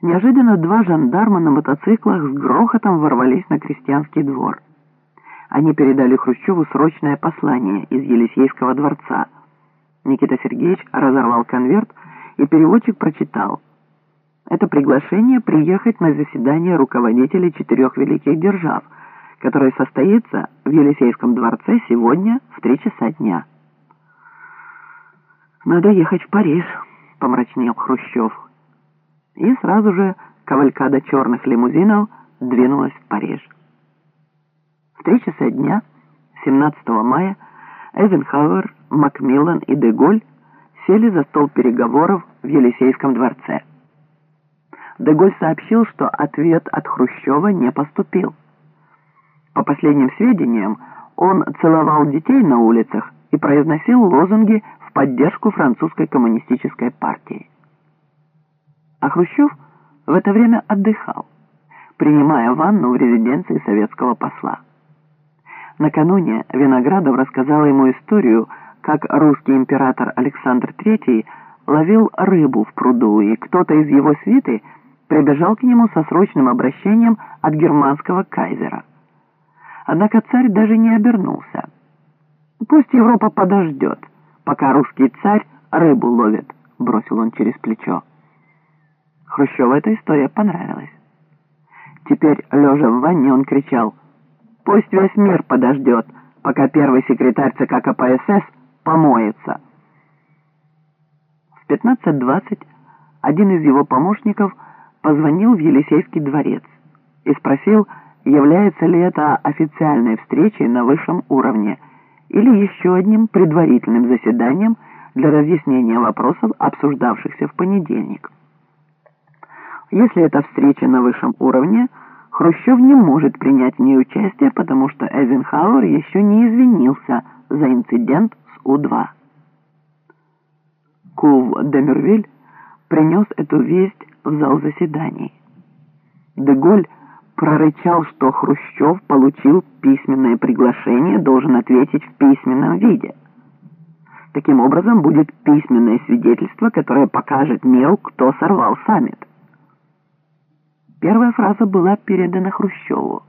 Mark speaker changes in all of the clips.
Speaker 1: Неожиданно два жандарма на мотоциклах с грохотом ворвались на крестьянский двор. Они передали Хрущеву срочное послание из Елисейского дворца. Никита Сергеевич разорвал конверт, и переводчик прочитал. Это приглашение приехать на заседание руководителей четырех великих держав, которое состоится в Елисейском дворце сегодня в три часа дня. «Надо ехать в Париж», — помрачнел Хрущев и сразу же кавалькада черных лимузинов двинулась в Париж. В три часа дня, 17 мая, Эйзенхауэр, Макмиллан и Деголь сели за стол переговоров в Елисейском дворце. Деголь сообщил, что ответ от Хрущева не поступил. По последним сведениям, он целовал детей на улицах и произносил лозунги в поддержку французской коммунистической партии. А Хрущев в это время отдыхал, принимая ванну в резиденции советского посла. Накануне Виноградов рассказал ему историю, как русский император Александр III ловил рыбу в пруду, и кто-то из его свиты прибежал к нему со срочным обращением от германского кайзера. Однако царь даже не обернулся. «Пусть Европа подождет, пока русский царь рыбу ловит», — бросил он через плечо. Хрущеву эта история понравилась. Теперь, лежа в ванне, он кричал «Пусть весь мир подождет, пока первый секретарь ЦК КПСС помоется». В 15.20 один из его помощников позвонил в Елисейский дворец и спросил, является ли это официальной встречей на высшем уровне или еще одним предварительным заседанием для разъяснения вопросов, обсуждавшихся в понедельник. Если это встреча на высшем уровне, Хрущев не может принять в ней участие, потому что Эйзенхауэр еще не извинился за инцидент с У-2. Кув Демервиль принес эту весть в зал заседаний. Деголь прорычал, что Хрущев получил письменное приглашение, должен ответить в письменном виде. Таким образом, будет письменное свидетельство, которое покажет миру, кто сорвал саммит. Первая фраза была передана Хрущеву.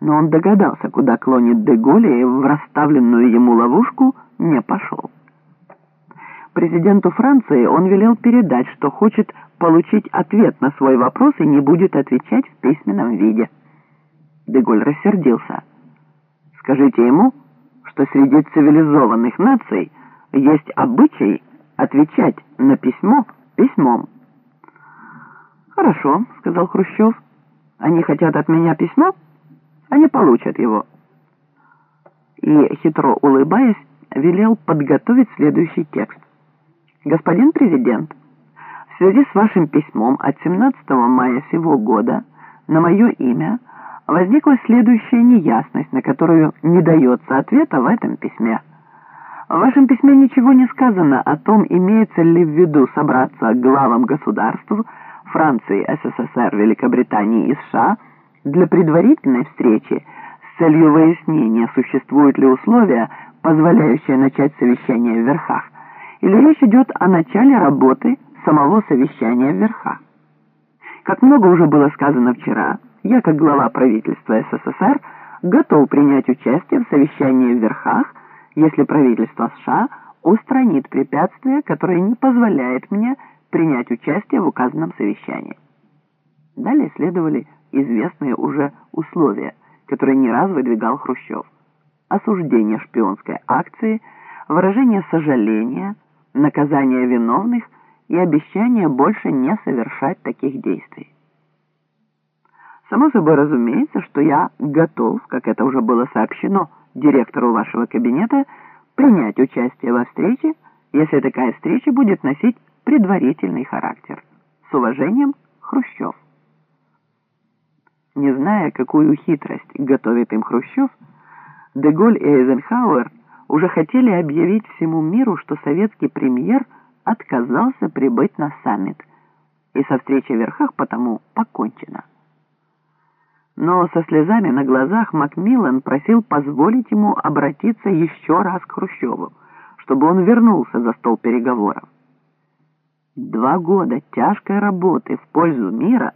Speaker 1: Но он догадался, куда клонит Деголь, и в расставленную ему ловушку не пошел. Президенту Франции он велел передать, что хочет получить ответ на свой вопрос и не будет отвечать в письменном виде. Деголь рассердился. «Скажите ему, что среди цивилизованных наций есть обычай отвечать на письмо письмом». «Хорошо», — сказал Хрущев. «Они хотят от меня письмо? Они получат его». И, хитро улыбаясь, велел подготовить следующий текст. «Господин президент, в связи с вашим письмом от 17 мая сего года на мое имя возникла следующая неясность, на которую не дается ответа в этом письме. В вашем письме ничего не сказано о том, имеется ли в виду собраться главам государств, Франции, СССР, Великобритании и США для предварительной встречи с целью выяснения, существуют ли условия, позволяющие начать совещание в верхах, или речь идет о начале работы самого совещания в верхах. Как много уже было сказано вчера, я, как глава правительства СССР, готов принять участие в совещании в верхах, если правительство США устранит препятствия, которое не позволяет мне принять участие в указанном совещании. Далее следовали известные уже условия, которые не раз выдвигал Хрущев. Осуждение шпионской акции, выражение сожаления, наказание виновных и обещание больше не совершать таких действий. Само собой разумеется, что я готов, как это уже было сообщено директору вашего кабинета, принять участие во встрече, если такая встреча будет носить предварительный характер. С уважением, Хрущев. Не зная, какую хитрость готовит им Хрущев, Деголь и Эйзенхауэр уже хотели объявить всему миру, что советский премьер отказался прибыть на саммит, и со встречи в верхах потому покончено. Но со слезами на глазах Макмиллан просил позволить ему обратиться еще раз к Хрущеву, чтобы он вернулся за стол переговоров. Два года тяжкой работы в пользу мира